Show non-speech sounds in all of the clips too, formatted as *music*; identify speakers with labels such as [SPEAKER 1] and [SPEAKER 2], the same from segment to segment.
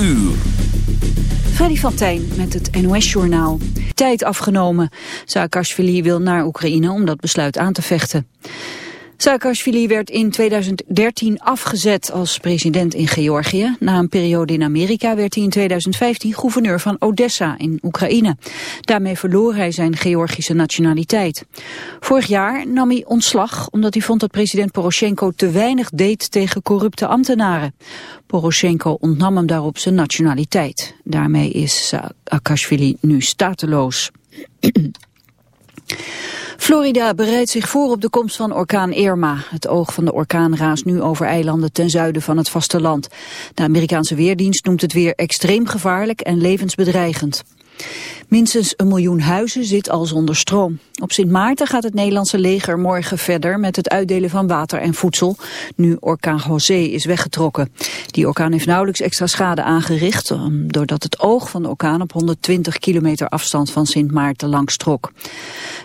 [SPEAKER 1] uur.
[SPEAKER 2] Freddy van Tijn met het NOS-journaal. Tijd afgenomen. Saakashvili wil naar Oekraïne om dat besluit aan te vechten. Saakashvili werd in 2013 afgezet als president in Georgië. Na een periode in Amerika werd hij in 2015 gouverneur van Odessa in Oekraïne. Daarmee verloor hij zijn Georgische nationaliteit. Vorig jaar nam hij ontslag omdat hij vond dat president Poroshenko te weinig deed tegen corrupte ambtenaren. Poroshenko ontnam hem daarop zijn nationaliteit. Daarmee is Saakashvili nu stateloos. *clears throat* Florida bereidt zich voor op de komst van orkaan Irma. Het oog van de orkaan raast nu over eilanden ten zuiden van het vasteland. De Amerikaanse Weerdienst noemt het weer extreem gevaarlijk en levensbedreigend. Minstens een miljoen huizen zit al zonder stroom. Op Sint Maarten gaat het Nederlandse leger morgen verder met het uitdelen van water en voedsel, nu orkaan José is weggetrokken. Die orkaan heeft nauwelijks extra schade aangericht, doordat het oog van de orkaan op 120 kilometer afstand van Sint Maarten langs trok.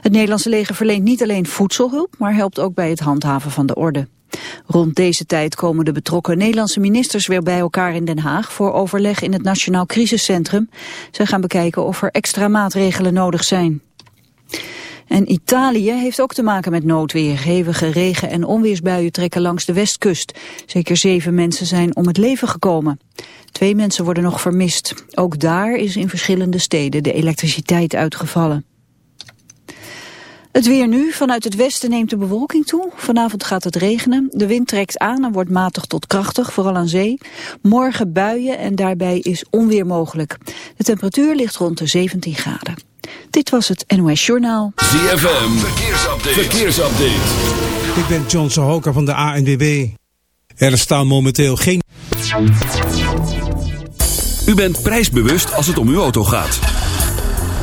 [SPEAKER 2] Het Nederlandse leger verleent niet alleen voedselhulp, maar helpt ook bij het handhaven van de orde. Rond deze tijd komen de betrokken Nederlandse ministers weer bij elkaar in Den Haag voor overleg in het Nationaal Crisiscentrum. Zij gaan bekijken of er extra maatregelen nodig zijn. En Italië heeft ook te maken met noodweer. Hevige regen- en onweersbuien trekken langs de westkust. Zeker zeven mensen zijn om het leven gekomen. Twee mensen worden nog vermist. Ook daar is in verschillende steden de elektriciteit uitgevallen. Het weer nu. Vanuit het westen neemt de bewolking toe. Vanavond gaat het regenen. De wind trekt aan en wordt matig tot krachtig, vooral aan zee. Morgen buien en daarbij is onweer mogelijk. De temperatuur ligt rond de 17 graden. Dit was het NOS Journaal.
[SPEAKER 1] ZFM. Verkeersupdate. Verkeersupdate.
[SPEAKER 3] Ik ben John Sahoka van de ANWB. Er staan momenteel geen...
[SPEAKER 1] U bent prijsbewust als het om uw auto gaat.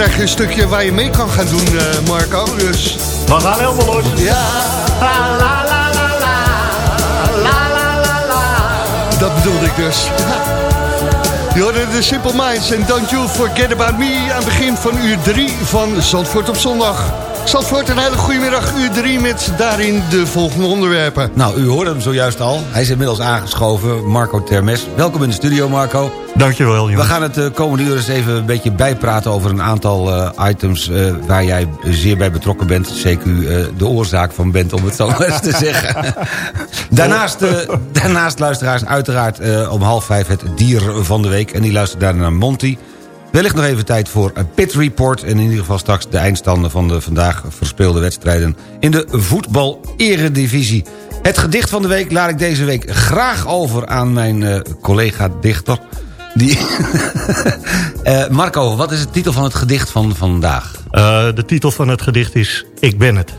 [SPEAKER 4] Krijg je een stukje waar je mee kan gaan doen, eh, Marco. Dus
[SPEAKER 5] We gaan helemaal los.
[SPEAKER 4] ja,
[SPEAKER 5] La la la la la. La la la la.
[SPEAKER 4] dat bedoelde ik dus. *laughs* Je hoorde de Simple Minds en Don't You Forget About Me... aan het begin van uur 3 van Zandvoort op zondag. Zandvoort, een hele goede middag, uur 3 met daarin de volgende onderwerpen.
[SPEAKER 6] Nou, u hoorde hem zojuist al. Hij is inmiddels aangeschoven, Marco Termes. Welkom in de studio, Marco.
[SPEAKER 5] Dankjewel,
[SPEAKER 6] We
[SPEAKER 5] jongen.
[SPEAKER 6] gaan het de komende uur eens even een beetje bijpraten... over een aantal eh, items eh, waar jij zeer bij betrokken bent. Eh, de oorzaak van bent, om het zo maar eens te *laughs* zeggen. daarnaast, eh, daarnaast luisteraars uiteraard eh, om half vijf het dier van de week. En die luistert daarna naar Monty. Wellicht nog even tijd voor een pit report... en in ieder geval straks de eindstanden van de vandaag verspeelde wedstrijden... in de voetbal-eredivisie. Het gedicht van de week laat ik deze week graag over aan mijn eh, collega-dichter... Die... *laughs* Eh, Marco, wat is de titel van het gedicht van vandaag?
[SPEAKER 5] Eh, de titel van het gedicht is Ik ben het.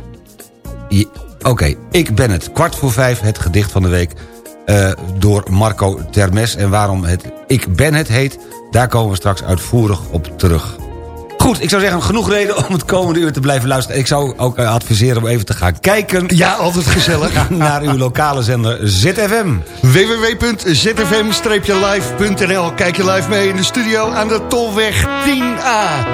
[SPEAKER 6] Oké, ik ben het. Kwart voor vijf, het gedicht van de week... eh, door Marco Termes. En waarom het Ik ben het heet... daar komen we straks uitvoerig op terug. Goed, ik zou zeggen, genoeg reden om het komende uur te blijven luisteren. Ik zou ook eh, adviseren om even te gaan kijken...
[SPEAKER 4] Ja, altijd gezellig. *laughs*
[SPEAKER 6] naar uw lokale zender ZFM.
[SPEAKER 4] www.zfm-live.nl Kijk je live mee in de studio aan de Tolweg 10A.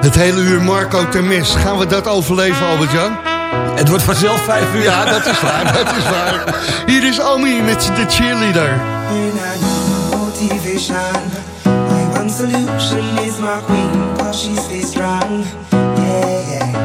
[SPEAKER 4] Het hele uur Marco Termes. Gaan we dat overleven, Albert-Jan?
[SPEAKER 6] Het wordt vanzelf vijf uur.
[SPEAKER 4] Ja, dat is waar, dat is waar. Hier is Omi met de cheerleader.
[SPEAKER 7] My one solution is my queen, cause she stays strong. Yeah, yeah.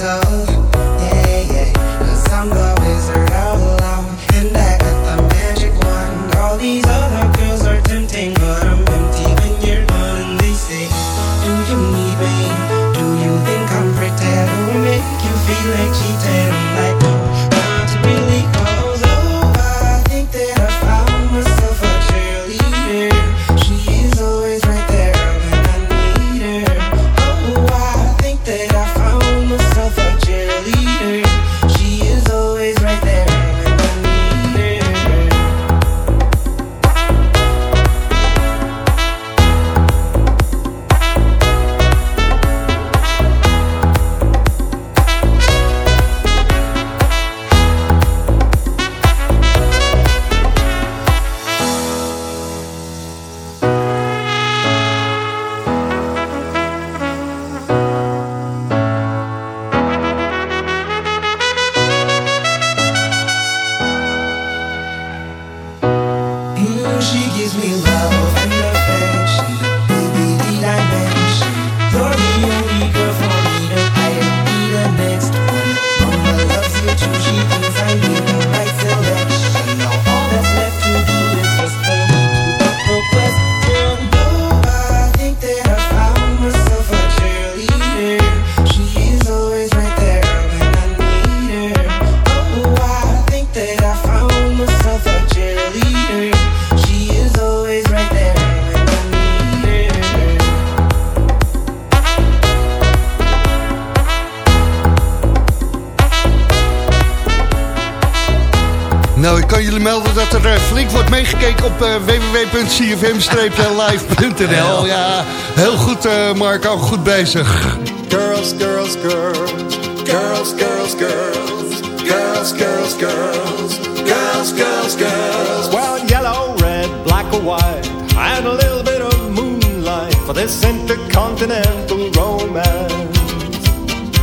[SPEAKER 7] In
[SPEAKER 4] meegekeken op eh, www.cfm-live.nl. Ja, heel goed eh, Marco, goed bezig.
[SPEAKER 8] Girls, girls, girls. Girls, girls, girls. Girls, girls, girls. Girls, girls, girls.
[SPEAKER 9] Well, yellow, red, black or white, and a little bit of moonlight for this intercontinental romance.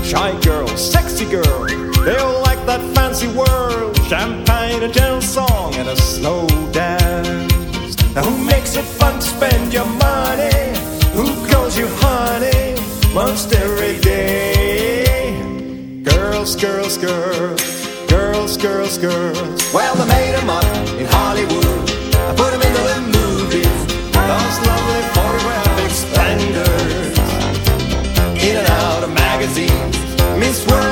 [SPEAKER 9] Shy girl, sexy girl, they all like that fancy world. Champagne, a gentle song, and a slow dance. Now who makes it fun to spend your money? Who calls you honey most every day? Girls, girls, girls, girls, girls, girls. Well, they made 'em up in Hollywood. I put 'em into the movies. Those lovely photographic splendors. In and out of magazines. Miss World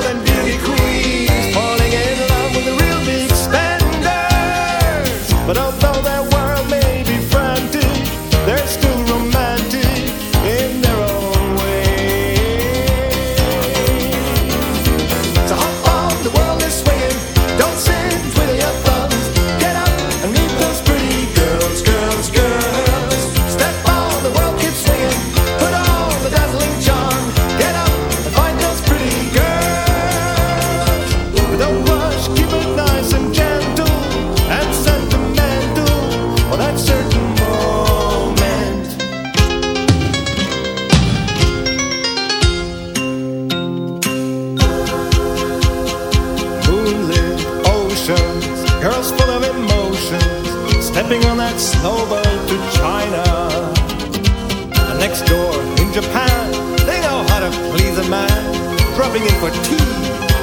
[SPEAKER 9] dropping in for tea,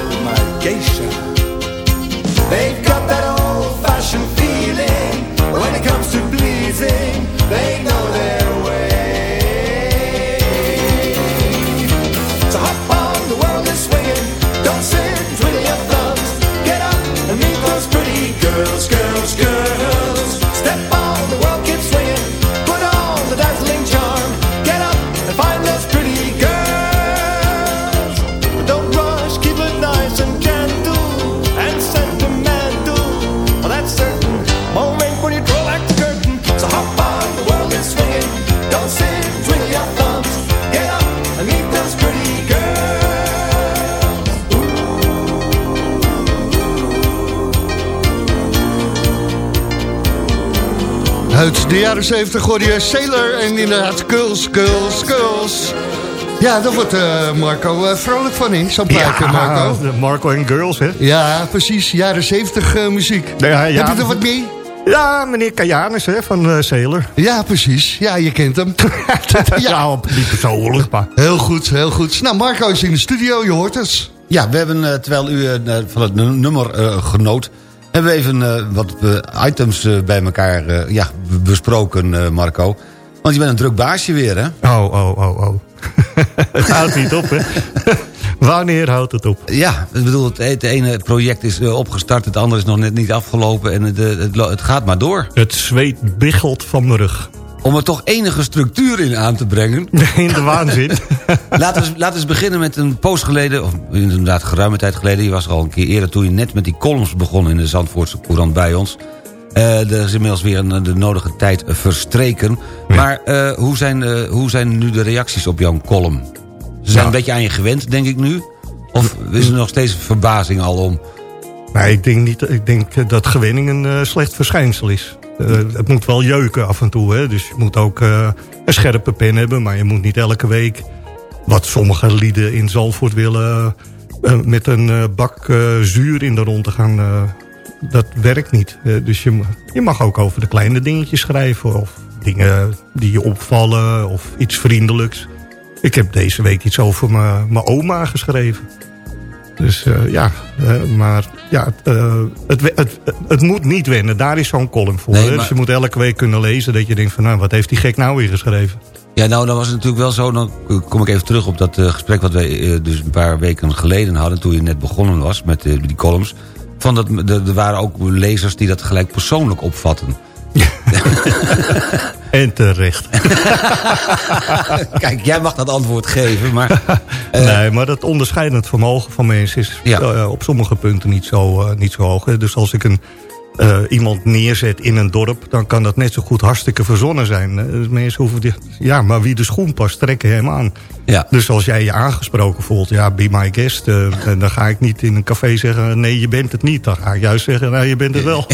[SPEAKER 9] with my geisha. They've got that old-fashioned feeling when it comes to pleasing. They
[SPEAKER 4] de jaren 70 hoorde je Sailor en inderdaad Girls, Girls, Girls. Ja, daar wordt eh, Marco eh, vrolijk van in, zo'n plaatje, Marco.
[SPEAKER 10] Marco en Girls, hè?
[SPEAKER 4] Ja, precies, jaren 70 eh, muziek.
[SPEAKER 10] Ja, ja.
[SPEAKER 4] Heb je er wat mee?
[SPEAKER 10] Ja, meneer Kajanus, hè, van eh Sailor.
[SPEAKER 4] Ja, precies. Ja, je kent hem. *laughs*
[SPEAKER 10] ja, op niet persoonlijk, maar...
[SPEAKER 4] Heel goed, heel goed. Nou, Marco is in de studio, je hoort het.
[SPEAKER 6] Ja, we hebben, eh, terwijl u van het nu- nummer eh, genoot... hebben we even eh, wat eh, items eh, bij elkaar ja, besproken, Marco. Want je bent een druk baasje weer, hè?
[SPEAKER 10] Oh, oh, oh, oh. *laughs* het houdt niet op, hè? *laughs* Wanneer houdt het op?
[SPEAKER 6] Ja, ik bedoel, het, het ene project is opgestart... het andere is nog net niet afgelopen en het, het gaat maar door.
[SPEAKER 10] Het zweet biggelt van mijn rug.
[SPEAKER 6] Om er toch enige structuur in aan te brengen... *laughs*
[SPEAKER 10] In de waanzin. *laughs*
[SPEAKER 6] laten, we, laten we eens beginnen met een poos geleden... of inderdaad geruime tijd geleden... je was er al een keer eerder toen je net met die columns begon... in de Zandvoortse Courant bij ons... Eh, er is inmiddels weer een, de nodige tijd verstreken. Maar eh, hoe, zijn, eh, hoe zijn nu de reacties op jouw column? Ze zijn
[SPEAKER 10] Nou.
[SPEAKER 6] een beetje aan je gewend, denk ik nu? Of is er nog steeds verbazing al om?
[SPEAKER 10] Nee, ik denk, niet, ik denk dat gewenning een slecht verschijnsel is. Eh, het moet wel jeuken af en toe. Hè? Dus je moet ook eh, een scherpe pen hebben. Maar je moet niet elke week... wat sommige lieden in Zalvoort willen... eh, met een bak zuur in de ronde gaan... dat werkt niet. Dus je, je mag ook over de kleine dingetjes schrijven. Of dingen die je opvallen. Of iets vriendelijks. Ik heb deze week iets over mijn oma geschreven. Dus ja, maar ja, het, eh, het, we- het, het moet niet wennen. Daar is zo'n column voor.
[SPEAKER 6] Nee,
[SPEAKER 10] hè.
[SPEAKER 6] maar-
[SPEAKER 10] Dus je moet elke week kunnen lezen dat je denkt van... nou, wat heeft die gek nou weer geschreven?
[SPEAKER 6] Ja, nou, dan was het natuurlijk wel zo... dan kom ik even terug op dat eh, gesprek... wat wij eh, dus een paar weken geleden hadden... toen je net begonnen was met die columns... Van dat, er waren ook lezers die dat gelijk persoonlijk opvatten. *laughs*
[SPEAKER 10] En terecht. *laughs*
[SPEAKER 6] Kijk, jij mag dat antwoord geven, maar... *laughs* eh,
[SPEAKER 10] nee, maar dat onderscheidend vermogen van mensen is
[SPEAKER 6] Ja.
[SPEAKER 10] eh, op sommige punten niet zo, eh, niet zo hoog. hè. Dus als ik een iemand neerzet in een dorp... dan kan dat net zo goed hartstikke verzonnen zijn. Dus mensen hoeven... Die, ja, maar wie de schoen past, trekken hem aan.
[SPEAKER 6] Ja.
[SPEAKER 10] Dus als jij je aangesproken voelt, ja, be my guest... dan ga ik niet in een café zeggen, nee, je bent het niet. Dan ga ik juist zeggen, nou, je bent het wel.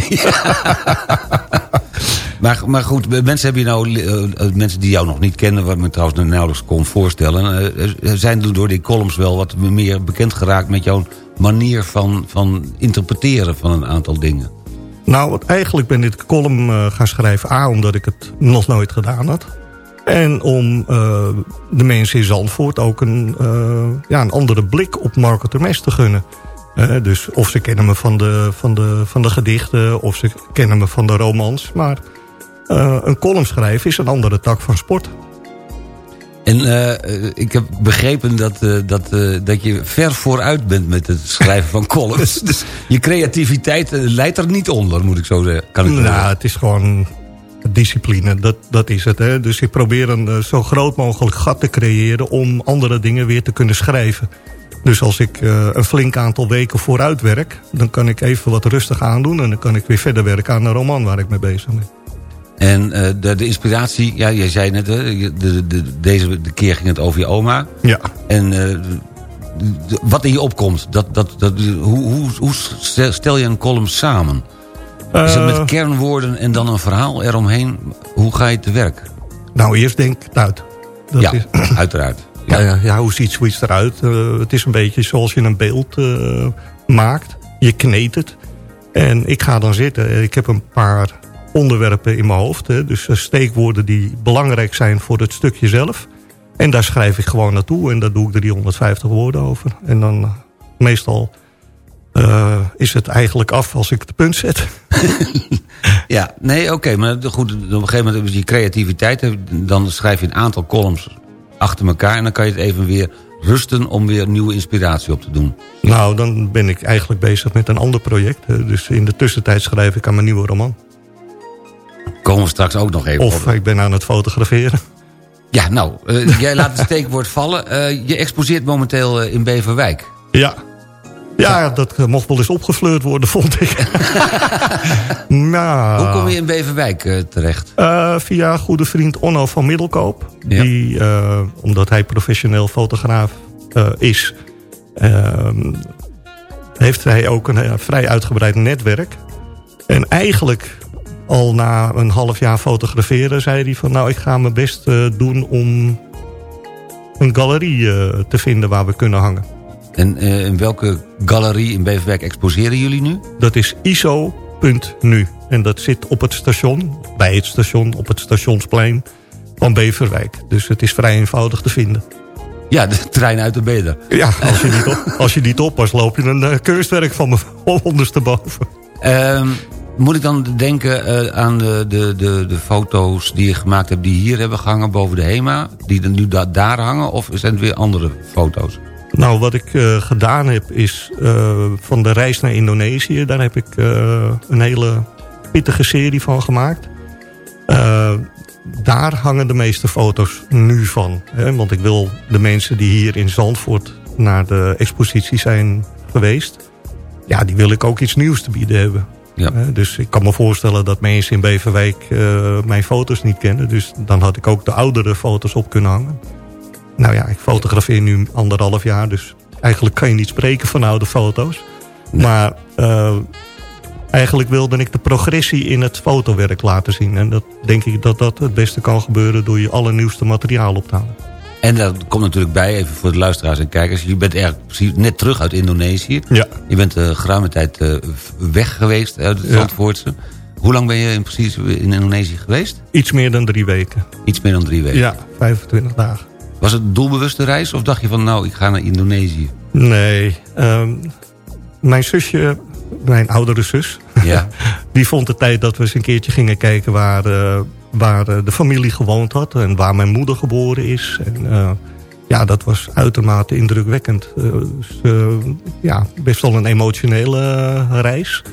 [SPEAKER 6] Maar, maar goed, mensen hebben je nou, eh, eh, mensen die jou nog niet kennen... wat me trouwens nauwelijks kon voorstellen... eh, zijn door die columns wel wat meer bekend geraakt... met jouw manier van, van interpreteren van een aantal dingen.
[SPEAKER 10] Nou, eigenlijk ben ik de column gaan schrijven. A, omdat ik het nog nooit gedaan had. En om de mensen in Zandvoort ook een, ja, een andere blik op Marco Termes te gunnen. Dus of ze kennen me van de, van, de, van de gedichten, of ze kennen me van de romans. Maar eh, een column schrijven is een andere tak van sport.
[SPEAKER 6] En eh, eh, ik heb begrepen dat, dat, dat je ver vooruit bent met het schrijven van columns. *laughs* dus je creativiteit leidt er niet onder, moet ik zo zeggen. Kan ik
[SPEAKER 10] nou,
[SPEAKER 6] zeggen.
[SPEAKER 10] het is gewoon discipline, dat, dat is het. Hè? Dus ik probeer een zo groot mogelijk gat te creëren... om andere dingen weer te kunnen schrijven. Dus als ik een flink aantal weken vooruit werk... dan kan ik even wat rustig aandoen... en dan kan ik weer verder werken aan een roman waar ik mee bezig ben.
[SPEAKER 6] En eh, de, de inspiratie, ja, jij zei net, de, de, deze de keer ging het over je oma.
[SPEAKER 10] Ja.
[SPEAKER 6] En eh, wat in je opkomt, dat, dat, dat, hoe, hoe, hoe stel je een column samen? Is het
[SPEAKER 10] Eh,
[SPEAKER 6] met kernwoorden en dan een verhaal eromheen? Hoe ga je te werk?
[SPEAKER 10] Nou, eerst denk ik het uit. Dat
[SPEAKER 6] ja,
[SPEAKER 10] is- *clears throat*
[SPEAKER 6] uiteraard.
[SPEAKER 10] Ja, *clears throat* ja, ja, hoe ziet zoiets eruit? Eh, het is een beetje zoals je een beeld eh, maakt. Je kneedt het. En ik ga dan zitten. Ik heb een paar onderwerpen in mijn hoofd. Hè, dus eh, steekwoorden die belangrijk zijn voor het stukje zelf. En daar schrijf ik gewoon naartoe. En daar doe ik 350 woorden over. En dan eh, meestal eh, is het eigenlijk af als ik het punt zet. *laughs*
[SPEAKER 6] Ja, nee, oké, maar goed, op een gegeven moment heb je creativiteit. Dan schrijf je een aantal columns achter elkaar... en dan kan je het even weer rusten om weer nieuwe inspiratie op te doen.
[SPEAKER 10] Nou, dan ben ik eigenlijk bezig met een ander project. Dus in de tussentijd schrijf ik aan mijn nieuwe roman.
[SPEAKER 6] Komen we straks ook nog even
[SPEAKER 10] Of
[SPEAKER 6] op.
[SPEAKER 10] ik ben aan het fotograferen.
[SPEAKER 6] Ja, nou, eh, jij laat het *laughs* steekwoord vallen. Eh, je exposeert momenteel eh, in Beverwijk.
[SPEAKER 10] Ja. Ja, dat mocht wel eens opgefleurd worden, *laughs* vond ik. *laughs* nou,
[SPEAKER 6] Hoe kom je in Beverwijk terecht?
[SPEAKER 10] via goede vriend Onno van Middelkoop.
[SPEAKER 6] Ja.
[SPEAKER 10] Die, omdat hij professioneel fotograaf is... ehm, heeft hij ook een vrij uitgebreid netwerk. En eigenlijk al na een half jaar fotograferen... zei hij van nou, ik ga mijn best eh, doen om een galerie eh, te vinden waar we kunnen hangen.
[SPEAKER 6] En eh, in welke galerie in Beverwijk exposeren jullie nu?
[SPEAKER 10] Dat is iso.nu. En dat zit op het station, bij het station, op het stationsplein van Beverwijk. Dus het is vrij eenvoudig te vinden.
[SPEAKER 6] Ja, de *laughs* trein uit de Beder.
[SPEAKER 10] Ja, *laughs* als je niet, op, als je niet oppast, loop je een kunstwerk van me *laughs* ondersteboven.
[SPEAKER 6] Ehm, moet ik dan denken eh, aan de, de, de, de foto's die je gemaakt hebt... die hier hebben gehangen boven de HEMA? Die dan nu da- daar hangen? Of zijn het weer andere foto's?
[SPEAKER 10] Nou, wat ik eh, gedaan heb is eh, van de reis naar Indonesië. Daar heb ik een hele pittige serie van gemaakt. Daar hangen de meeste foto's nu van. Hè? Want ik wil de mensen die hier in Zandvoort naar de expositie zijn geweest... ja, die wil ik ook iets nieuws te bieden hebben.
[SPEAKER 6] Ja.
[SPEAKER 10] Dus ik kan me voorstellen dat mensen in Beverwijk eh, mijn foto's niet kennen. Dus dan had ik ook de oudere foto's op kunnen hangen. Nou ja, ik fotografeer nu anderhalf jaar, dus eigenlijk kan je niet spreken van oude foto's. Maar eh, eigenlijk wilde ik de progressie in het fotowerk laten zien. En dat denk ik dat dat het beste kan gebeuren door je allernieuwste materiaal op te halen.
[SPEAKER 6] En daar komt natuurlijk bij, even voor de luisteraars en kijkers... je bent eigenlijk precies net terug uit Indonesië.
[SPEAKER 10] Ja.
[SPEAKER 6] Je bent uh, geruime tijd uh, weg geweest uit het
[SPEAKER 10] Ja.
[SPEAKER 6] Zandvoortse. Hoe lang ben je in precies in Indonesië geweest?
[SPEAKER 10] Iets meer dan drie weken.
[SPEAKER 6] Iets meer dan drie weken.
[SPEAKER 10] Ja, 25 dagen.
[SPEAKER 6] Was het een doelbewuste reis of dacht je van... nou, ik ga naar Indonesië?
[SPEAKER 10] Nee, ehm, mijn zusje, mijn oudere zus...
[SPEAKER 6] Ja. *laughs*
[SPEAKER 10] die vond het tijd dat we eens een keertje gingen kijken... waar, eh, waar eh, de familie gewoond had en waar mijn moeder geboren is. En, eh, ja, dat was uitermate indrukwekkend. Eh, dus, ja, best wel een emotionele reis.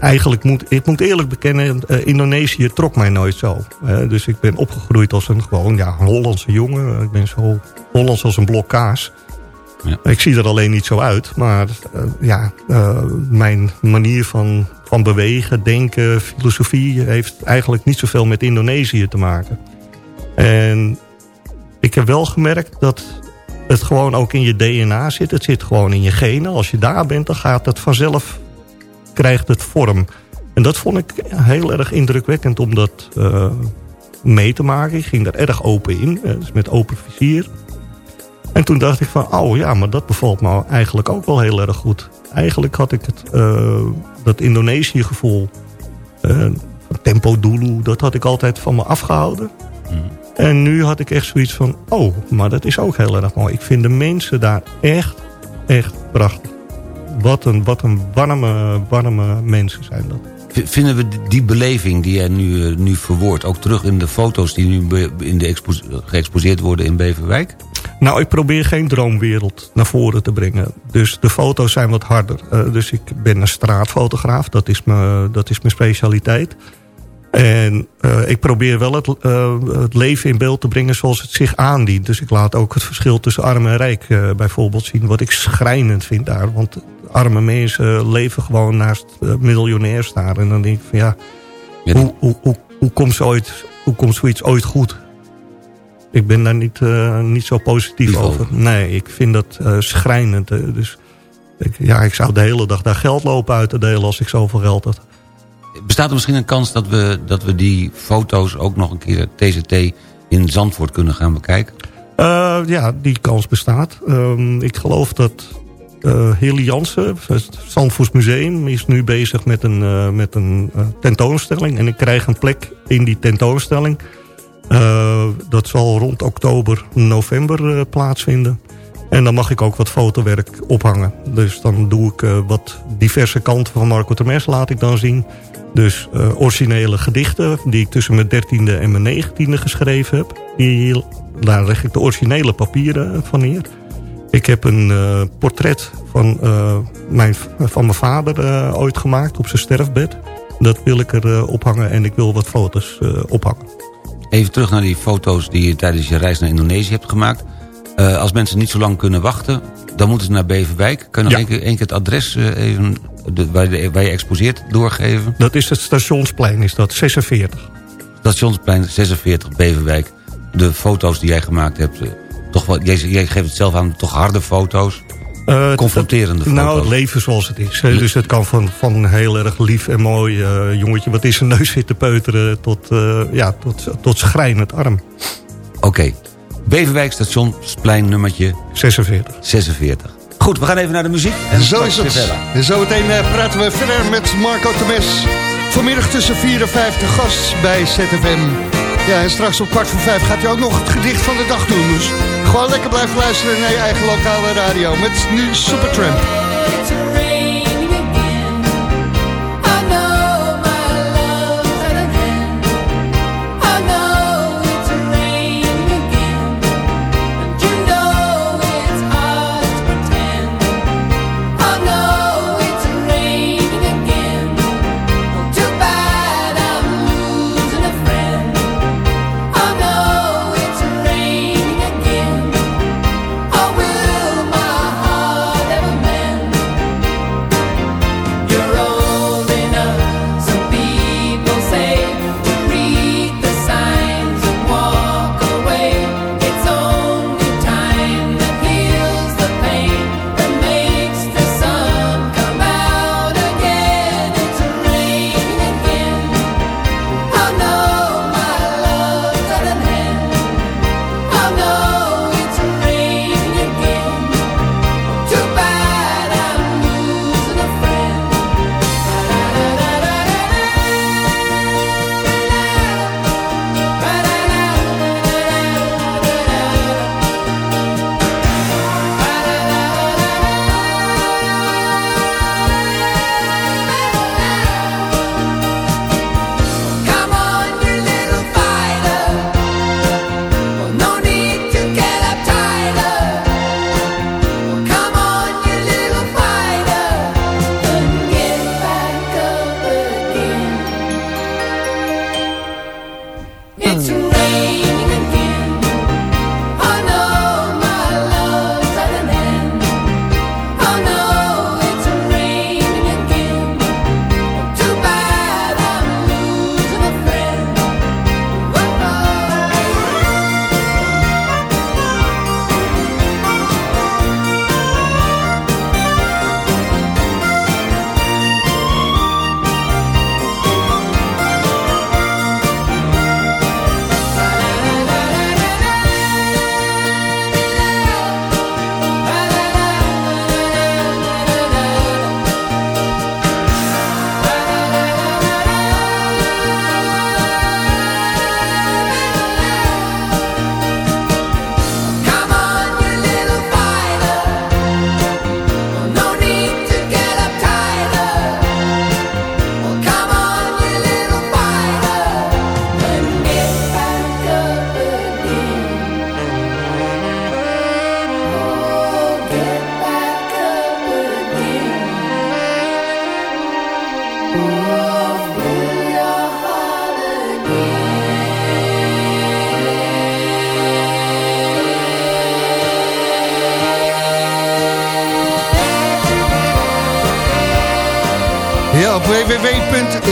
[SPEAKER 10] Eigenlijk moet ik moet eerlijk bekennen, Indonesië trok mij nooit zo. Dus ik ben opgegroeid als een gewoon ja, Hollandse jongen. Ik ben zo Hollands als een blok kaas.
[SPEAKER 6] Ja.
[SPEAKER 10] Ik zie er alleen niet zo uit. Maar ja, mijn manier van van bewegen, denken, filosofie... heeft eigenlijk niet zoveel met Indonesië te maken. En ik heb wel gemerkt dat het gewoon ook in je DNA zit. Het zit gewoon in je genen. Als je daar bent, dan gaat het vanzelf, krijgt het vorm. En dat vond ik heel erg indrukwekkend om dat uh, mee te maken. Ik ging daar erg open in, dus met open vizier. En toen dacht ik van, oh ja, maar dat bevalt me eigenlijk ook wel heel erg goed. Eigenlijk had ik het, uh, dat Indonesië gevoel, uh, tempo dulu, dat had ik altijd van me afgehouden. Mm. En nu had ik echt zoiets van, oh, maar dat is ook heel erg mooi. Ik vind de mensen daar echt, echt prachtig. Wat een, wat een warme, warme mensen zijn dat.
[SPEAKER 6] Vinden we die beleving die jij nu, nu verwoordt... ook terug in de foto's die nu in de geëxposeerd worden in Beverwijk?
[SPEAKER 10] Nou, ik probeer geen droomwereld naar voren te brengen. Dus de foto's zijn wat harder. Uh, dus ik ben een straatfotograaf, dat is, me, dat is mijn specialiteit. En uh, ik probeer wel het, uh, het, leven in beeld te brengen zoals het zich aandient. Dus ik laat ook het verschil tussen arm en rijk bijvoorbeeld zien. Wat ik schrijnend vind daar. Want arme mensen leven gewoon naast miljonairs daar. En dan denk ik van ja, ja hoe, hoe, hoe, hoe, komt ooit, hoe komt zoiets ooit goed? Ik ben daar niet, niet zo positief over. Nee, ik vind dat schrijnend. dus ik, ja, ik zou de hele dag daar geld lopen uit te delen als ik zoveel geld had.
[SPEAKER 6] Bestaat er misschien een kans dat we, dat we die foto's ook nog een keer TCT in Zandvoort kunnen gaan bekijken?
[SPEAKER 10] Uh, ja, die kans bestaat. Uh, ik geloof dat uh, Heli Jansen, het Zandvoorts Museum, is nu bezig met een, met een tentoonstelling. En ik krijg een plek in die tentoonstelling. Dat zal rond oktober, november plaatsvinden. En dan mag ik ook wat fotowerk ophangen. Dus dan doe ik wat diverse kanten van Marco Termes laat ik dan zien. Dus originele gedichten die ik tussen mijn dertiende en mijn negentiende geschreven heb. Daar leg ik de originele papieren van neer. Ik heb een portret van, mijn, van mijn vader ooit gemaakt op zijn sterfbed. Dat wil ik er ophangen en ik wil wat foto's ophangen.
[SPEAKER 6] Even terug naar die foto's die je tijdens je reis naar Indonesië hebt gemaakt. als mensen niet zo lang kunnen wachten, dan moeten ze naar Beverwijk. Kun je nog ja. één, keer, het adres even de, waar, de, waar je exposeert doorgeven?
[SPEAKER 10] Dat is het stationsplein, is dat 46.
[SPEAKER 6] Stationsplein 46, Beverwijk. De foto's die jij gemaakt hebt, eh, toch wel, jij, jij geeft het zelf aan, toch harde foto's? Uh, Confronterende foto's?
[SPEAKER 10] Nou, het leven zoals het is. Dus het kan van, van heel erg lief en mooi uh, jongetje... wat in zijn neus zit te peuteren... tot, uh, ja, tot, tot schrijnend arm.
[SPEAKER 6] Oké. Okay. Beverwijk stationsplein nummertje...
[SPEAKER 10] 46.
[SPEAKER 6] 46. Goed, we gaan even naar de muziek.
[SPEAKER 4] En Zo is het. Verder. Zometeen praten we verder met Marco Temes. Vanmiddag tussen 4 en 5 de gast bij ZFM. Ja, en straks om kwart voor vijf gaat hij ook nog het gedicht van de dag doen. Dus gewoon lekker blijven luisteren naar je eigen lokale radio. Met nu Supertramp.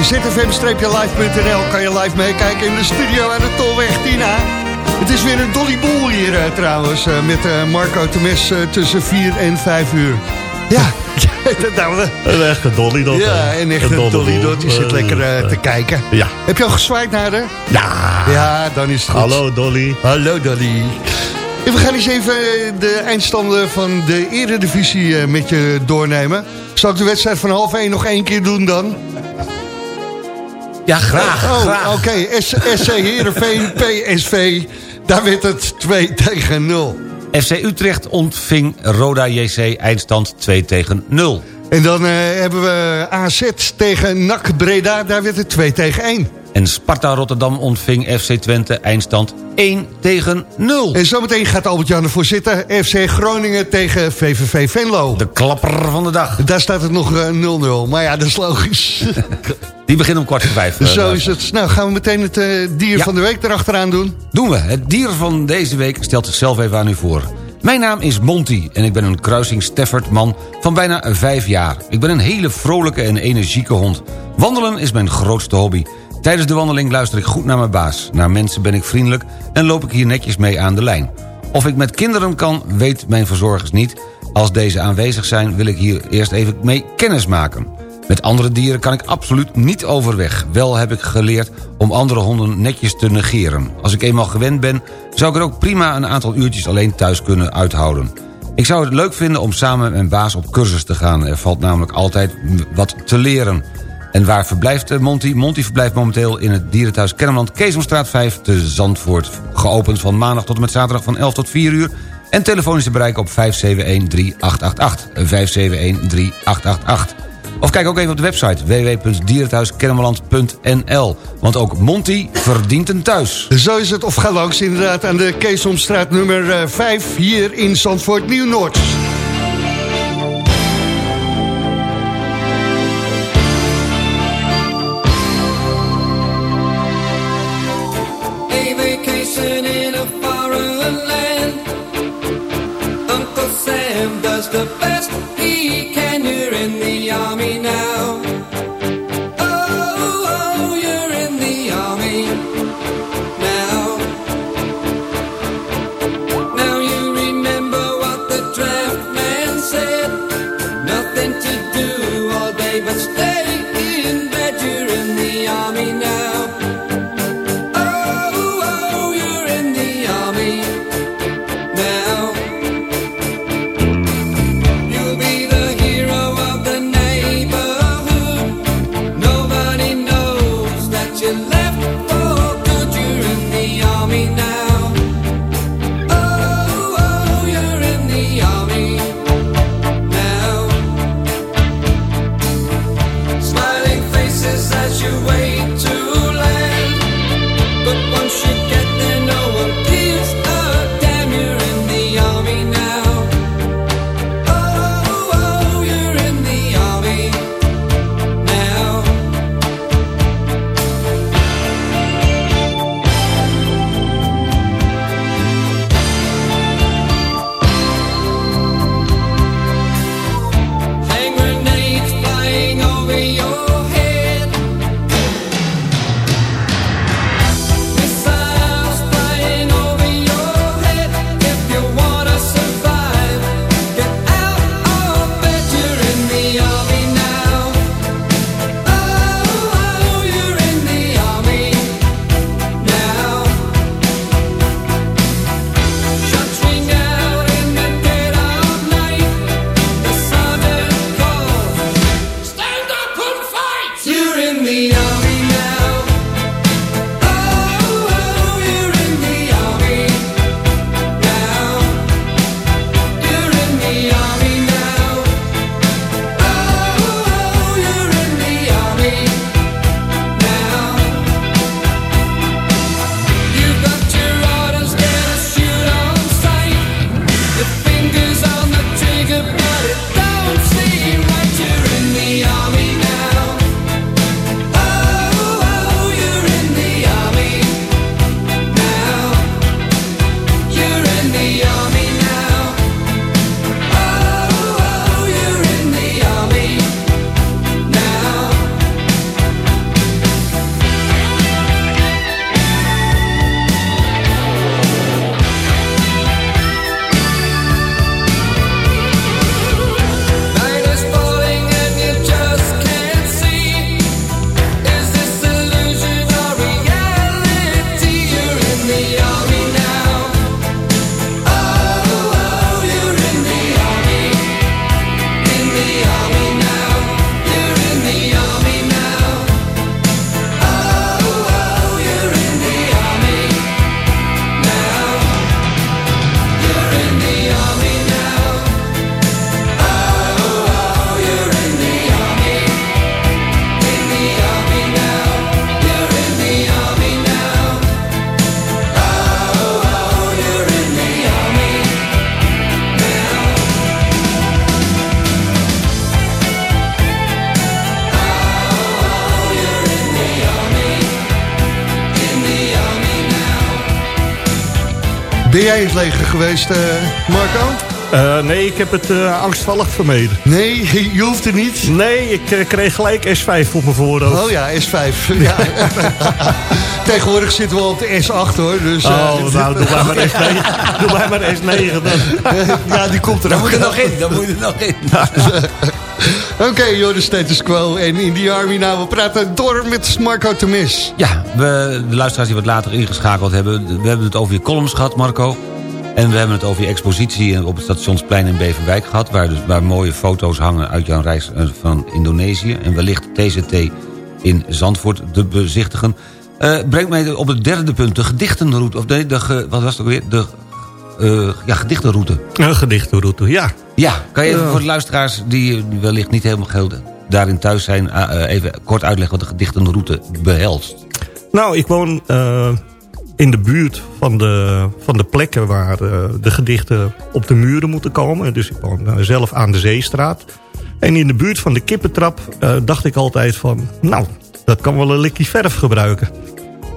[SPEAKER 4] www.zfm-live.nl kan je live meekijken in de studio aan de Tolweg Tina. Het is weer een dolly boel hier eh, trouwens, eh, met eh, Marco Temes tussen 4 en 5 uur. Ja, *laughs* nou,
[SPEAKER 10] Een echte dolly dot.
[SPEAKER 4] ja, en echt een dolly dot. Die zit lekker te kijken.
[SPEAKER 10] Ja.
[SPEAKER 4] Heb je al gezwaaid naar haar?
[SPEAKER 10] Ja.
[SPEAKER 4] Ja, dan is het goed.
[SPEAKER 10] Hallo Dolly.
[SPEAKER 4] Hallo Dolly. En we gaan eens even de eindstanden van de eredivisie met je doornemen. Zal ik de wedstrijd van half 1 nog één keer doen dan?
[SPEAKER 6] Ja, graag.
[SPEAKER 4] Oh,
[SPEAKER 6] graag.
[SPEAKER 4] oké. S- SC Heerenveen, *laughs* PSV. Daar werd het 2 tegen 0.
[SPEAKER 6] FC Utrecht ontving Roda JC eindstand 2 tegen 0.
[SPEAKER 4] En dan eh, hebben we AZ tegen NAC Breda. Daar werd het 2 tegen 1.
[SPEAKER 6] En Sparta Rotterdam ontving FC Twente eindstand 1 tegen 0.
[SPEAKER 4] En zometeen gaat Albert-Jan ervoor zitten. FC Groningen tegen VVV Venlo.
[SPEAKER 6] De klapper van de dag.
[SPEAKER 4] Daar staat het nog eh, 0-0. Maar ja, dat is logisch. *laughs*
[SPEAKER 6] Die begint om kwart voor vijf. eh,
[SPEAKER 4] Zo is het. Nou, gaan we meteen het eh, dier
[SPEAKER 6] Ja.
[SPEAKER 4] van de week erachteraan doen.
[SPEAKER 6] Doen we. Het dier van deze week stelt zichzelf even aan u voor. Mijn naam is Monty en ik ben een kruising Stafford man van bijna vijf jaar. Ik ben een hele vrolijke en energieke hond. Wandelen is mijn grootste hobby. Tijdens de wandeling luister ik goed naar mijn baas. Naar mensen ben ik vriendelijk en loop ik hier netjes mee aan de lijn. Of ik met kinderen kan, weet mijn verzorgers niet. Als deze aanwezig zijn, wil ik hier eerst even mee kennis maken. Met andere dieren kan ik absoluut niet overweg. Wel heb ik geleerd om andere honden netjes te negeren. Als ik eenmaal gewend ben, zou ik er ook prima een aantal uurtjes alleen thuis kunnen uithouden. Ik zou het leuk vinden om samen met mijn baas op cursus te gaan. Er valt namelijk altijd wat te leren. En waar verblijft eh, Monty? Monty verblijft momenteel in het dierenthuis Kennemerland... Keesomstraat 5 te Zandvoort. Geopend van maandag tot en met zaterdag van 11 tot 4 uur. En telefonisch te bereiken op 571-3888. 571-3888. Of kijk ook even op de website www.dierenthuiskennemerland.nl. Want ook Monty verdient een thuis.
[SPEAKER 4] Zo is het. Of ga langs inderdaad aan de Keesomstraat nummer eh, 5 hier in Zandvoort Nieuw-Noord.
[SPEAKER 5] Does the best he can. You're in the army now.
[SPEAKER 4] Ben jij in het leger geweest, eh, Marco?
[SPEAKER 10] Eh, nee, ik heb het eh, angstvallig vermeden.
[SPEAKER 4] Nee, *laughs* je hoeft er niet?
[SPEAKER 10] Nee, ik kreeg gelijk S5 op mijn voorhoofd.
[SPEAKER 4] Oh ja, S5. *laughs* Ja. *laughs* Tegenwoordig zitten we op de S8 hoor. Dus, eh,
[SPEAKER 10] Oh, nou, doe maar maar S9. doe maar maar S9 dan.
[SPEAKER 4] ja, die komt er
[SPEAKER 6] Dan
[SPEAKER 4] ook
[SPEAKER 6] moet er nog in, dan moet er nog in. *laughs*
[SPEAKER 4] Oké, joh, de status quo en in die army. Nou, we praten door met Marco Temis.
[SPEAKER 6] Ja, we, de luisteraars die wat later ingeschakeld hebben... we hebben het over je columns gehad, Marco. En we hebben het over je expositie op het Stationsplein in Beverwijk gehad... waar, dus, waar mooie foto's hangen uit jouw reis eh, van Indonesië... en wellicht TZT in Zandvoort te bezichtigen. Eh brengt mij op het derde punt, de gedichtenroute... of nee, de, wat was het ook weer? De ja, gedichtenroute.
[SPEAKER 10] Een gedichtenroute, ja.
[SPEAKER 6] Ja, kan je even voor de luisteraars die wellicht niet helemaal geheel daarin thuis zijn... eh, eh, even kort uitleggen wat de gedichtenroute behelst?
[SPEAKER 10] Nou, ik woon eh, in de buurt van de, van de plekken waar eh, de gedichten op de muren moeten komen. Dus ik woon eh, zelf aan de Zeestraat. En in de buurt van de kippentrap eh, dacht ik altijd van... nou, dat kan wel een likkie verf gebruiken.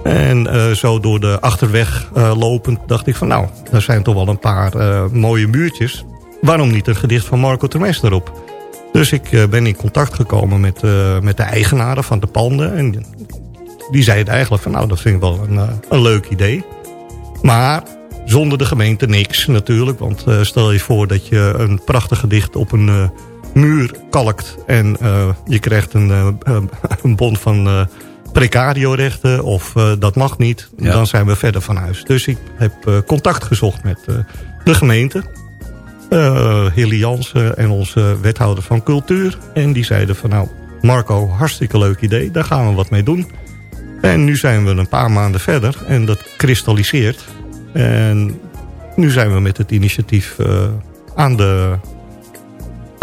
[SPEAKER 10] En eh, zo door de achterweg eh, lopend dacht ik van... nou, daar zijn toch wel een paar eh, mooie muurtjes. Waarom niet een gedicht van Marco Termes erop? Dus ik ben in contact gekomen met, met de eigenaren van de panden. En die zeiden eigenlijk van nou, dat vind ik wel een, een leuk idee. Maar zonder de gemeente niks natuurlijk. Want stel je voor dat je een prachtig gedicht op een muur kalkt... en je krijgt een, *laughs* een bon van eh precario-rechten of eh, dat mag niet...
[SPEAKER 6] Ja.
[SPEAKER 10] dan zijn we verder van huis. Dus ik heb eh, contact gezocht met eh, de gemeente... eh Hilly Jansen en onze wethouder van cultuur. En die zeiden van nou, Marco, hartstikke leuk idee. Daar gaan we wat mee doen. En nu zijn we een paar maanden verder en dat kristalliseert. En nu zijn we met het initiatief aan de...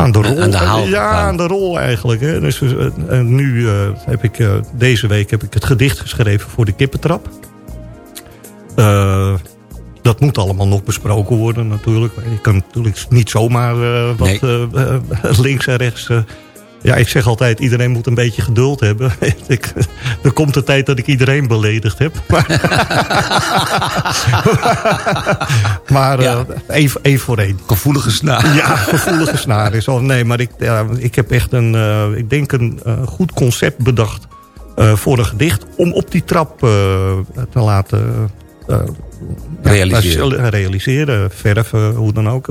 [SPEAKER 10] Aan de rol.
[SPEAKER 6] aan de haal
[SPEAKER 10] ja, aan de rol eigenlijk. Hè. Dus, eh, nu eh, heb ik eh, deze week heb ik het gedicht geschreven voor de kippentrap. Eh, dat moet allemaal nog besproken worden natuurlijk. Je kan natuurlijk niet zomaar wat
[SPEAKER 6] Nee.
[SPEAKER 10] links en rechts... ja, ik zeg altijd, iedereen moet een beetje geduld hebben. *laughs* ik, er komt de tijd dat ik iedereen beledigd heb. *laughs* Maar, *laughs* maar eh, voor één.
[SPEAKER 6] Gevoelige snaar.
[SPEAKER 10] Ja, gevoelige snaar is al. Nee, maar ik, ja, ik heb echt een, eh, ik denk een eh, goed concept bedacht voor een gedicht. Om op die trap te laten
[SPEAKER 6] Realiseren.
[SPEAKER 10] realiseren, verven, hoe dan ook.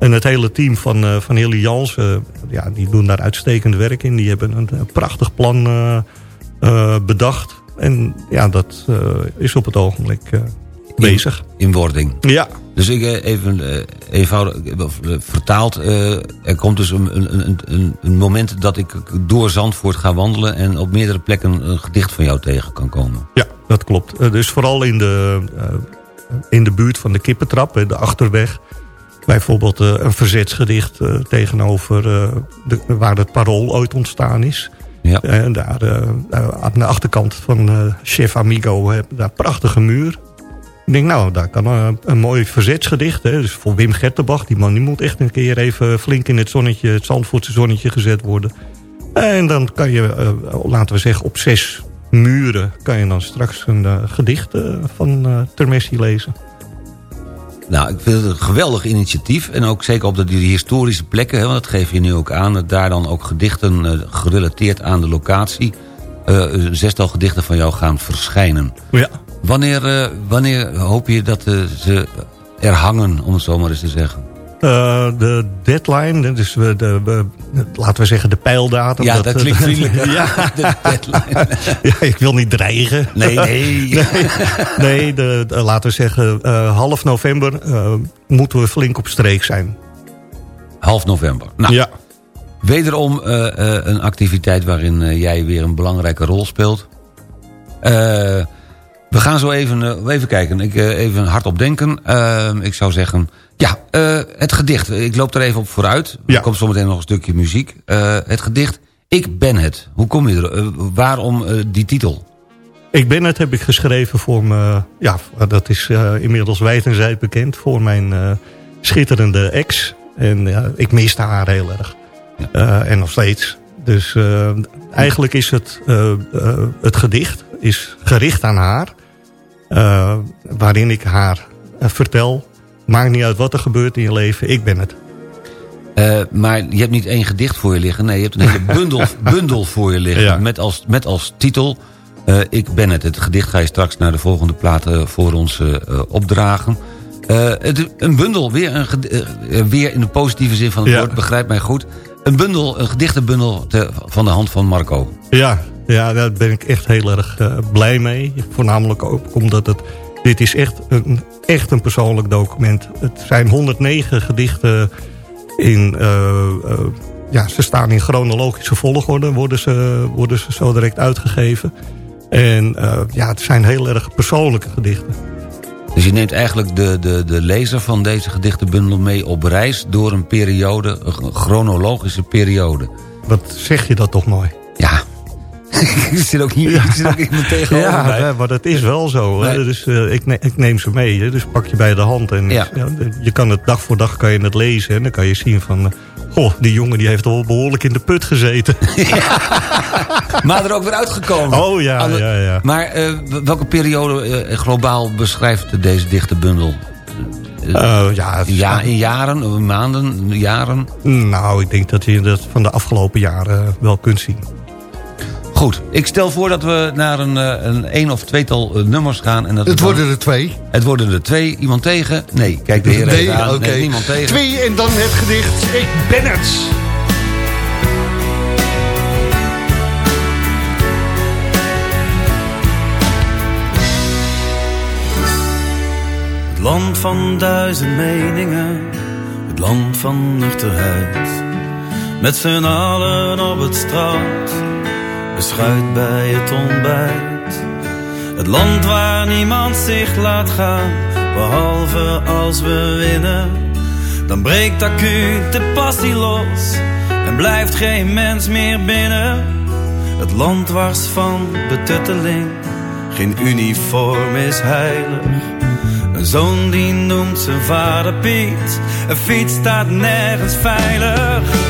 [SPEAKER 10] En het hele team van, eh van Hilly Jans, eh, ja, die doen daar uitstekend werk in. Die hebben een, een prachtig plan eh, bedacht. En ja, dat is op het ogenblik bezig.
[SPEAKER 6] In wording.
[SPEAKER 10] Ja,
[SPEAKER 6] Dus ik even eenvoudig vertaald. er komt dus een, een, een- een, moment dat ik door Zandvoort ga wandelen... en op meerdere plekken een gedicht van jou tegen kan komen.
[SPEAKER 10] Ja, dat klopt. Dus vooral in de, in de buurt van de kippentrap, de Achterweg. Bijvoorbeeld eh, een verzetsgedicht eh, tegenover eh, de, waar het parool ooit ontstaan is.
[SPEAKER 6] Ja.
[SPEAKER 10] En daar aan de achterkant van Chef Amigo daar prachtige muur. Ik denk, nou, daar kan een mooi verzetsgedicht. Hè, dus voor Wim Gertenbach, die man die moet echt een keer even flink in het zonnetje, het Zandvoortse zonnetje gezet worden. En dan kan je, laten we zeggen, op zes muren... kan je dan straks een gedicht van Termessi lezen.
[SPEAKER 6] Nou, ik vind het een geweldig initiatief. En ook zeker op de, die historische plekken, hè, want dat geef je nu ook aan... dat daar dan ook gedichten eh, gerelateerd aan de locatie... eh, een zestal gedichten van jou gaan verschijnen.
[SPEAKER 10] Ja.
[SPEAKER 6] Wanneer, eh, wanneer hoop je dat ze er hangen, om het zo maar eens te zeggen?
[SPEAKER 10] Eh, de deadline, dus we de, we- laten we zeggen de pijldatum.
[SPEAKER 6] Ja, dat
[SPEAKER 10] eh,
[SPEAKER 6] klinkt vriendelijk. *laughs*
[SPEAKER 10] ja.
[SPEAKER 6] De deadline. *laughs*
[SPEAKER 10] ja, ik wil niet dreigen.
[SPEAKER 6] Nee, nee. *laughs*
[SPEAKER 10] nee, nee, de, de- laten we zeggen eh, half november eh, moeten we flink op streek zijn.
[SPEAKER 6] Half november. Nou,
[SPEAKER 10] Ja.
[SPEAKER 6] Wederom eh, eh, een activiteit waarin eh, jij weer een belangrijke rol speelt. Eh, we gaan zo even, eh, even kijken. Ik, eh, even hardop denken. Eh, ik zou zeggen... Ja, eh, het gedicht. Ik loop er even op vooruit. Er
[SPEAKER 10] Ja.
[SPEAKER 6] komt zometeen nog een stukje muziek. Eh, het gedicht Ik ben het. Hoe kom je er? Eh, waarom die titel?
[SPEAKER 10] Ik ben het, heb ik geschreven voor me. Ja, dat is inmiddels wijd en zijd bekend. Voor mijn schitterende ex. En ik miste haar heel erg. En nog steeds. Dus eigenlijk is het, het gedicht is gericht aan haar. Waarin ik haar vertel. Maakt niet uit wat er gebeurt in je leven, ik ben het.
[SPEAKER 6] Eh, maar je hebt niet één gedicht voor je liggen. Nee, je hebt een hele bundel, *laughs* bundel voor je liggen.
[SPEAKER 10] Ja.
[SPEAKER 6] Met, als, met als titel... eh, ik ben het. Het gedicht ga je straks naar de volgende platen voor ons eh, eh, opdragen. Eh, het, een bundel, weer, een, eh, eh, weer in de positieve zin van het
[SPEAKER 10] Ja.
[SPEAKER 6] woord, begrijp mij goed. Een bundel, een gedichtenbundel te- van de hand van Marco.
[SPEAKER 10] Ja, ja, daar ben ik echt heel erg eh, blij mee. Voornamelijk ook omdat het... Dit is echt een, echt een persoonlijk document. Het zijn 109 gedichten in... eh, eh, ja, ze staan in chronologische volgorde, worden ze, worden ze zo direct uitgegeven. En eh, ja, het zijn heel erg persoonlijke gedichten.
[SPEAKER 6] Dus je neemt eigenlijk de, de, de lezer van deze gedichtenbundel mee op reis... door een periode, een chronologische periode.
[SPEAKER 10] Wat zeg je dat toch mooi? *laughs*
[SPEAKER 6] Ik zit ook ik zit ook iemand tegenover
[SPEAKER 10] Ja,
[SPEAKER 6] mij.
[SPEAKER 10] maar dat is wel zo. Hè?
[SPEAKER 6] Nee.
[SPEAKER 10] Dus, eh, ik, ne ik neem ze mee. Hè? Dus pak je bij de hand. En
[SPEAKER 6] Ja.
[SPEAKER 10] ja, je kan het dag voor dag kan je het lezen. En dan kan je zien van... eh, goh, die jongen die heeft al behoorlijk in de put gezeten. *laughs*
[SPEAKER 6] Maar er ook weer uitgekomen.
[SPEAKER 10] Oh ja,
[SPEAKER 6] Alle-
[SPEAKER 10] ja, ja.
[SPEAKER 6] Maar eh, welke periode globaal beschrijft deze dichte bundel?
[SPEAKER 10] Ja,
[SPEAKER 6] Ja, in jaren, maanden, jaren?
[SPEAKER 10] Nou, ik denk dat je dat van de afgelopen jaren wel kunt zien.
[SPEAKER 6] Goed, ik stel voor dat we naar een, eh, een één of tweetal eh, nummers gaan. En dat
[SPEAKER 4] Het
[SPEAKER 6] dan-
[SPEAKER 4] worden er twee.
[SPEAKER 6] het worden er twee. Iemand tegen? Nee, kijk de heer
[SPEAKER 4] Nee,
[SPEAKER 6] even aan. Nee, niemand tegen.
[SPEAKER 4] Twee en dan het gedicht Ik ben het.
[SPEAKER 11] Het land van duizend meningen, het land van nuchterheid. Met z'n allen op het strand, beschuit bij het ontbijt. Het land waar niemand zich laat gaan, behalve als we winnen. Dan breekt acuut de passie los en blijft geen mens meer binnen. Het land wars van betutteling, geen uniform is heilig. Een zoon die noemt zijn vader Piet. Een fiets staat nergens veilig.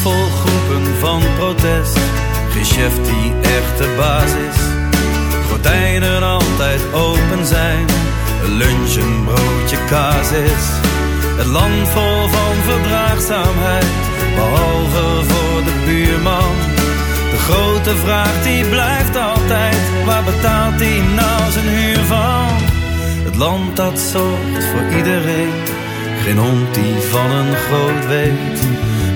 [SPEAKER 11] Vol groepen van protest. Geen chef die echt de baas is. Gordijnen altijd open zijn. Lunch, een broodje kaas is. Het land vol van verdraagzaamheid. Behalve voor de buurman. De grote vraag die blijft altijd. Waar betaalt hij nou zijn huur van? Het land dat zorgt voor iedereen. Geen hond die van een groot weet.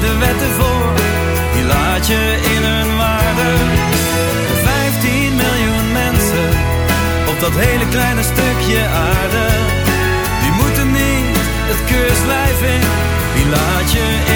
[SPEAKER 11] de wetten voor, die laat je in hun waarde. Vijftien miljoen mensen op dat hele kleine stukje aarde. Die moeten niet het keurslijf in, die laat je in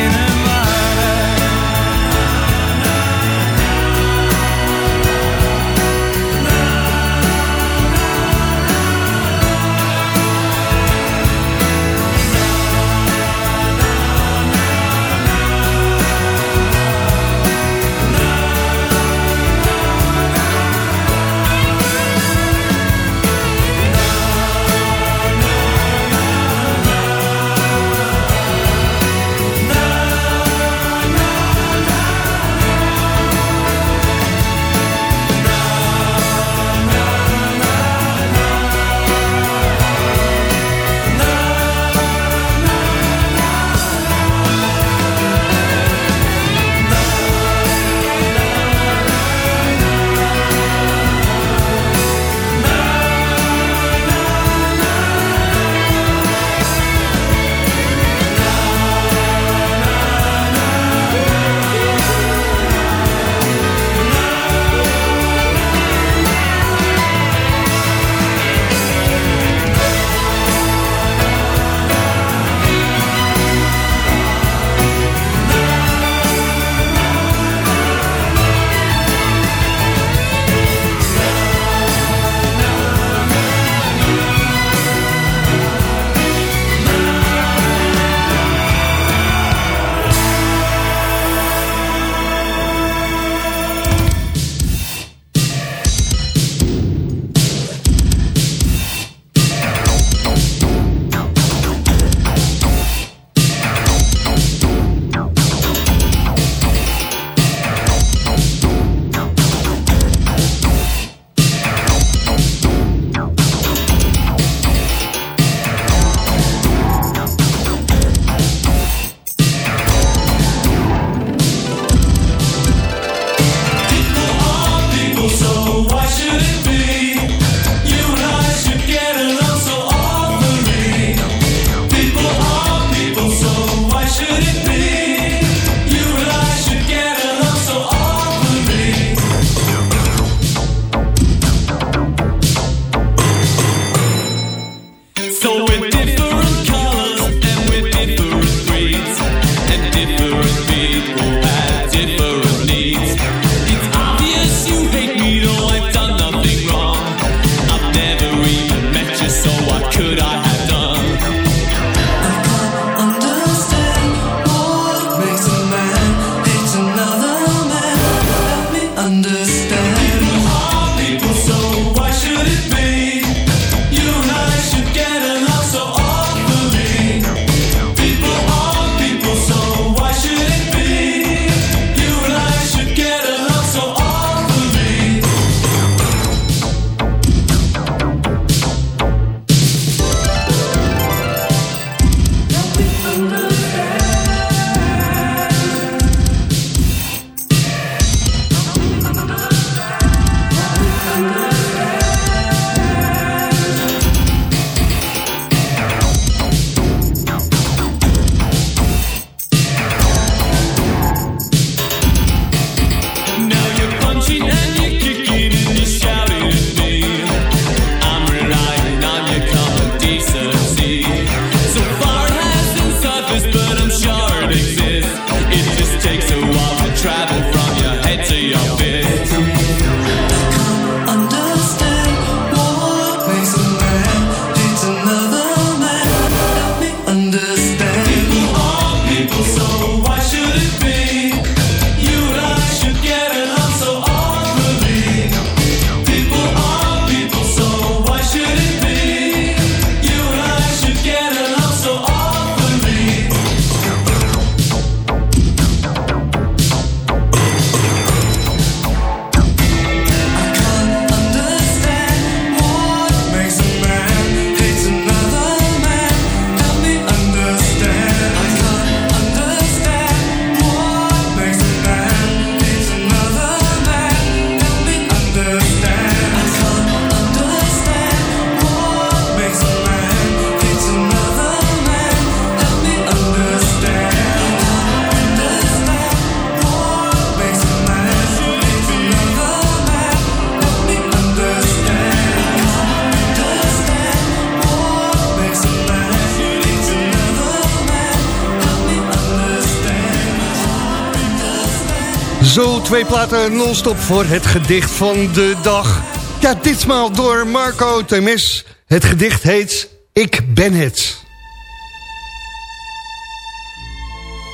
[SPEAKER 4] twee platen non-stop voor het gedicht van de dag. Ja, ditmaal door Marco Temes. Het gedicht heet Ik ben het.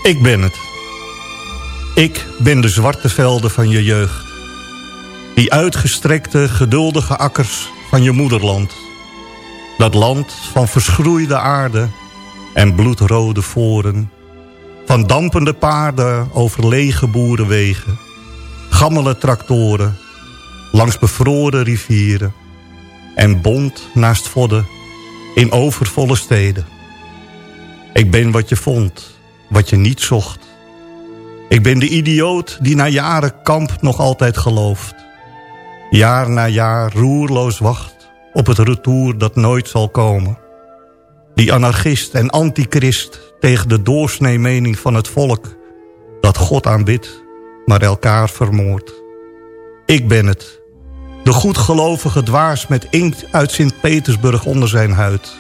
[SPEAKER 10] Ik ben het. Ik ben de zwarte velden van je jeugd. Die uitgestrekte, geduldige akkers van je moederland. Dat land van verschroeide aarde en bloedrode voren. Van dampende paarden over lege boerenwegen. Gammele tractoren langs bevroren rivieren. En bont naast vodden in overvolle steden. Ik ben wat je vond, wat je niet zocht. Ik ben de idioot die na jaren kamp nog altijd gelooft. Jaar na jaar roerloos wacht op het retour dat nooit zal komen. Die anarchist en antichrist tegen de doorsnee mening van het volk... dat God aanbidt, maar elkaar vermoordt. Ik ben het. De goedgelovige dwaas met inkt uit Sint-Petersburg onder zijn huid.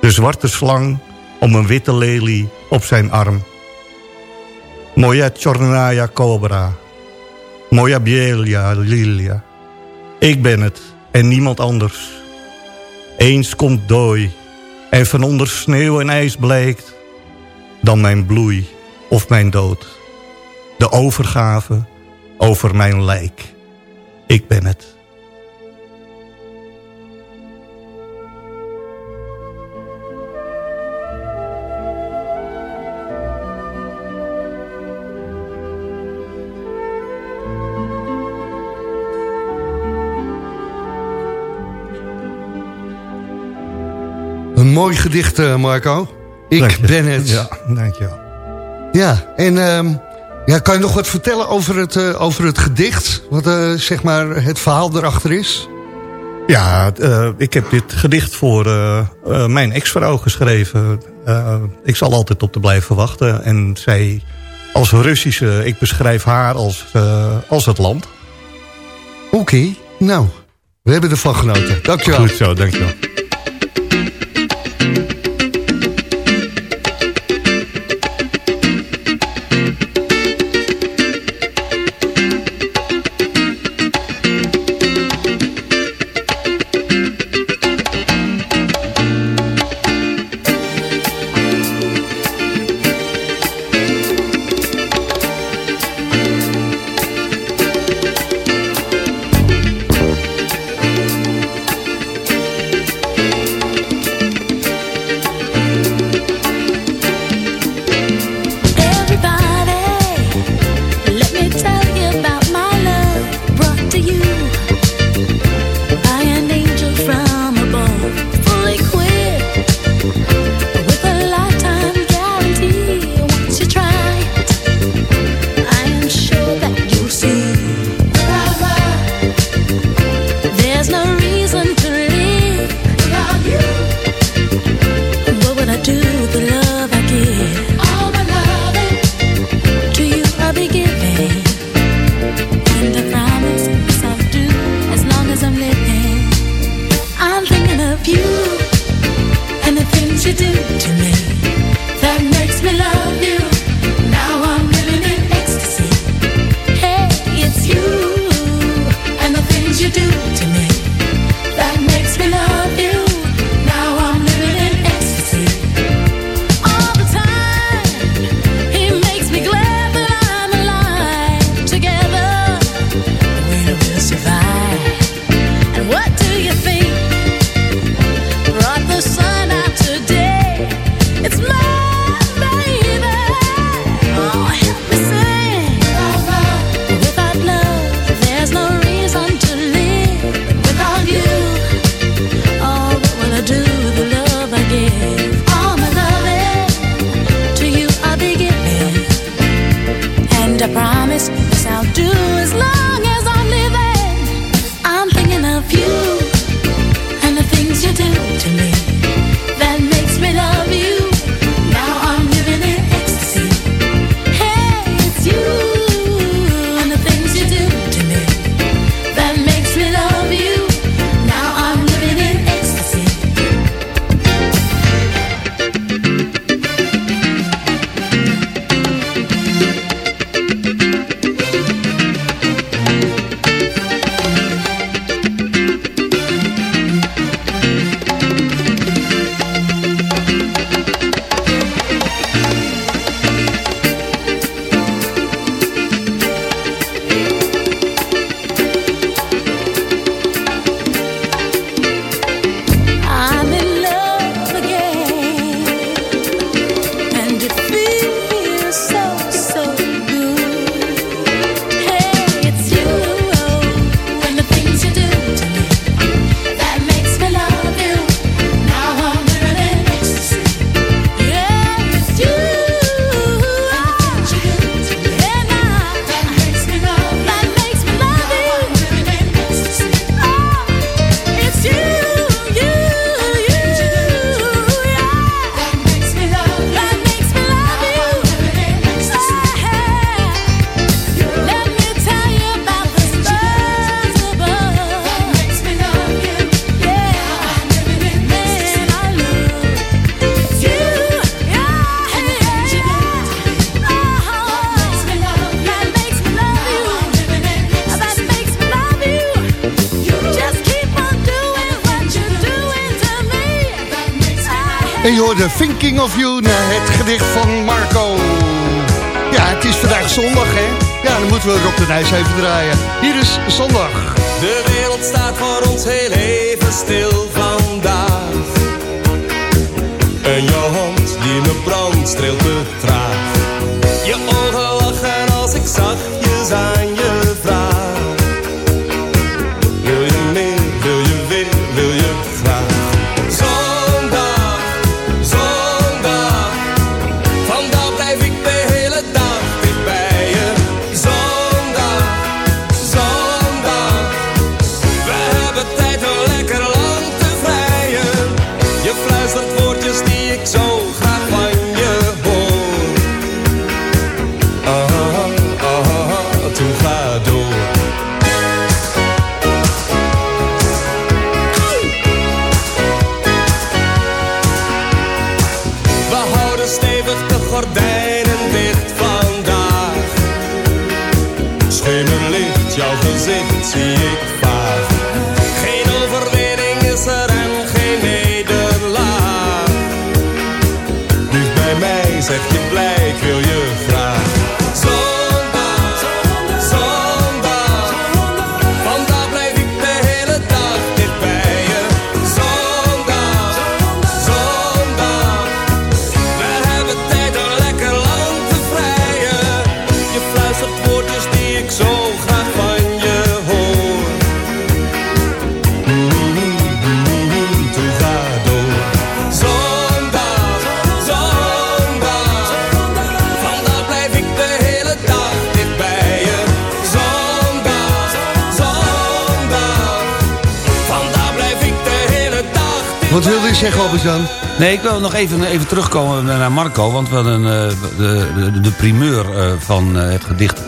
[SPEAKER 10] De zwarte slang om een witte lelie op zijn arm. Moja Chornaya Cobra. Moja Bielia Lilia. Ik ben het en niemand anders. Eens komt dooi en van onder sneeuw en ijs blijkt... dan mijn bloei of mijn dood. De overgave over mijn lijk. Ik ben het.
[SPEAKER 4] Een mooi gedicht, eh, Marco. Ik ben het.
[SPEAKER 10] Ja, dankjewel.
[SPEAKER 4] Ja, en ehm, ja, kan je nog wat vertellen over het, eh, over het gedicht? Wat eh, zeg maar het verhaal erachter is?
[SPEAKER 10] Ja, eh, ik heb dit gedicht voor mijn ex-vrouw geschreven. Ik zal altijd op te blijven wachten. En zij als Russische, ik beschrijf haar als, als het land.
[SPEAKER 4] Oké, nou, we hebben ervan genoten. Dankjewel.
[SPEAKER 10] Goed zo, dankjewel.
[SPEAKER 4] En je hoorde Thinking of You naar het gedicht van Marco. Ja, het is vandaag zondag, hè? Ja, dan moeten we Rob de Nijs even draaien. Hier is zondag.
[SPEAKER 9] De wereld staat voor ons heel even stil vandaag. En je hand die me brandt streelt te traag. Je ik zo graag van je hoor. Toen ga door. Zondag, zondag. Vandaag blijf ik de hele dag dicht bij je. Zondag, zondag. Vandaag blijf ik de hele dag
[SPEAKER 4] Wat wilde je zeggen, Albert-Jan?
[SPEAKER 6] Nee, ik wil nog even, even terugkomen naar Marco... want we hadden eh, de, de, de primeur eh, van eh, het gedicht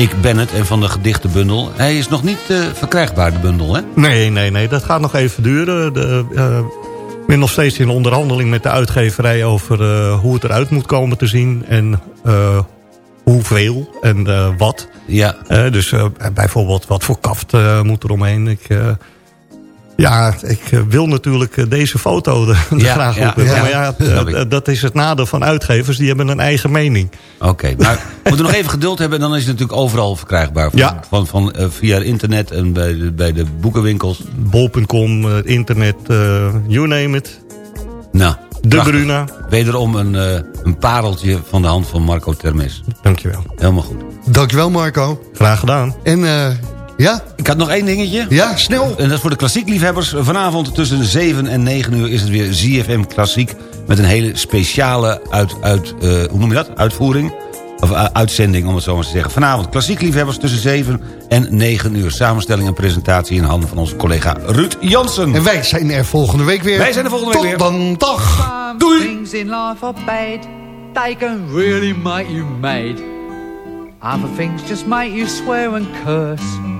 [SPEAKER 6] Ik ben het en van de gedichtenbundel. Hij is nog niet eh, verkrijgbaar, de bundel, hè?
[SPEAKER 10] Nee, nee, nee, dat gaat nog even duren. De, eh, ik ben nog steeds in onderhandeling met de uitgeverij... over eh, hoe het eruit moet komen te zien en hoeveel en wat.
[SPEAKER 6] Ja.
[SPEAKER 10] Dus bijvoorbeeld wat voor kaft moet er omheen. Ik, ja, ik eh, wil natuurlijk eh, deze foto er *laughs*
[SPEAKER 6] Ja,
[SPEAKER 10] graag op hebben.
[SPEAKER 6] ja.
[SPEAKER 10] Maar ja, eh, dat is het nadeel van uitgevers. Die hebben een eigen mening.
[SPEAKER 6] Oké, maar *laughs* we moeten nog even geduld hebben... dan is het natuurlijk overal verkrijgbaar. Van,
[SPEAKER 10] Ja.
[SPEAKER 6] van, van, via internet en bij de, bij de boekenwinkels.
[SPEAKER 10] Bol.com, internet, eh, you name it.
[SPEAKER 6] Nou,
[SPEAKER 10] De
[SPEAKER 6] prachtig.
[SPEAKER 10] Bruna.
[SPEAKER 6] Wederom een, eh, een pareltje van de hand van Marco Termes.
[SPEAKER 10] Dankjewel.
[SPEAKER 6] Helemaal goed.
[SPEAKER 4] Dankjewel, Marco.
[SPEAKER 10] Graag gedaan.
[SPEAKER 4] En eh, ja?
[SPEAKER 6] Ik had nog één dingetje.
[SPEAKER 4] Ja, snel.
[SPEAKER 6] En dat is voor de klassiekliefhebbers. Vanavond tussen 7 en 9 uur is het weer ZFM Klassiek... met een hele speciale uit, uit, eh, hoe noem je dat? uitvoering Of eh, uitzending, om het zo maar te zeggen. Vanavond klassiek liefhebbers tussen 7 en 9 uur. Samenstelling en presentatie in handen van onze collega Ruud Jansen.
[SPEAKER 4] En wij zijn er volgende week weer.
[SPEAKER 6] Wij zijn er volgende week
[SPEAKER 4] Tot
[SPEAKER 6] weer.
[SPEAKER 4] dan, dag.
[SPEAKER 12] Doei! Things in life are bad. They can really make you mad. Other things just make you swear and curse.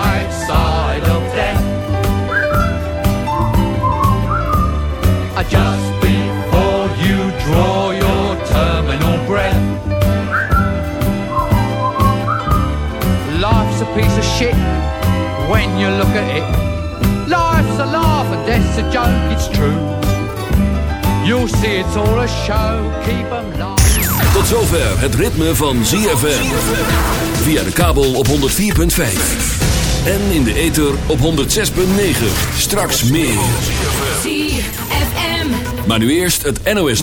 [SPEAKER 12] piece of shit when you look at it. Life's a laugh and death's a joke, it's true. You'll see it's all a show, keep 'em laughing.
[SPEAKER 1] Tot zover het ritme van ZFM. Via de kabel op 104.5. En in de ether op 106.9. Straks meer.
[SPEAKER 13] ZFM.
[SPEAKER 1] Maar nu eerst het NOS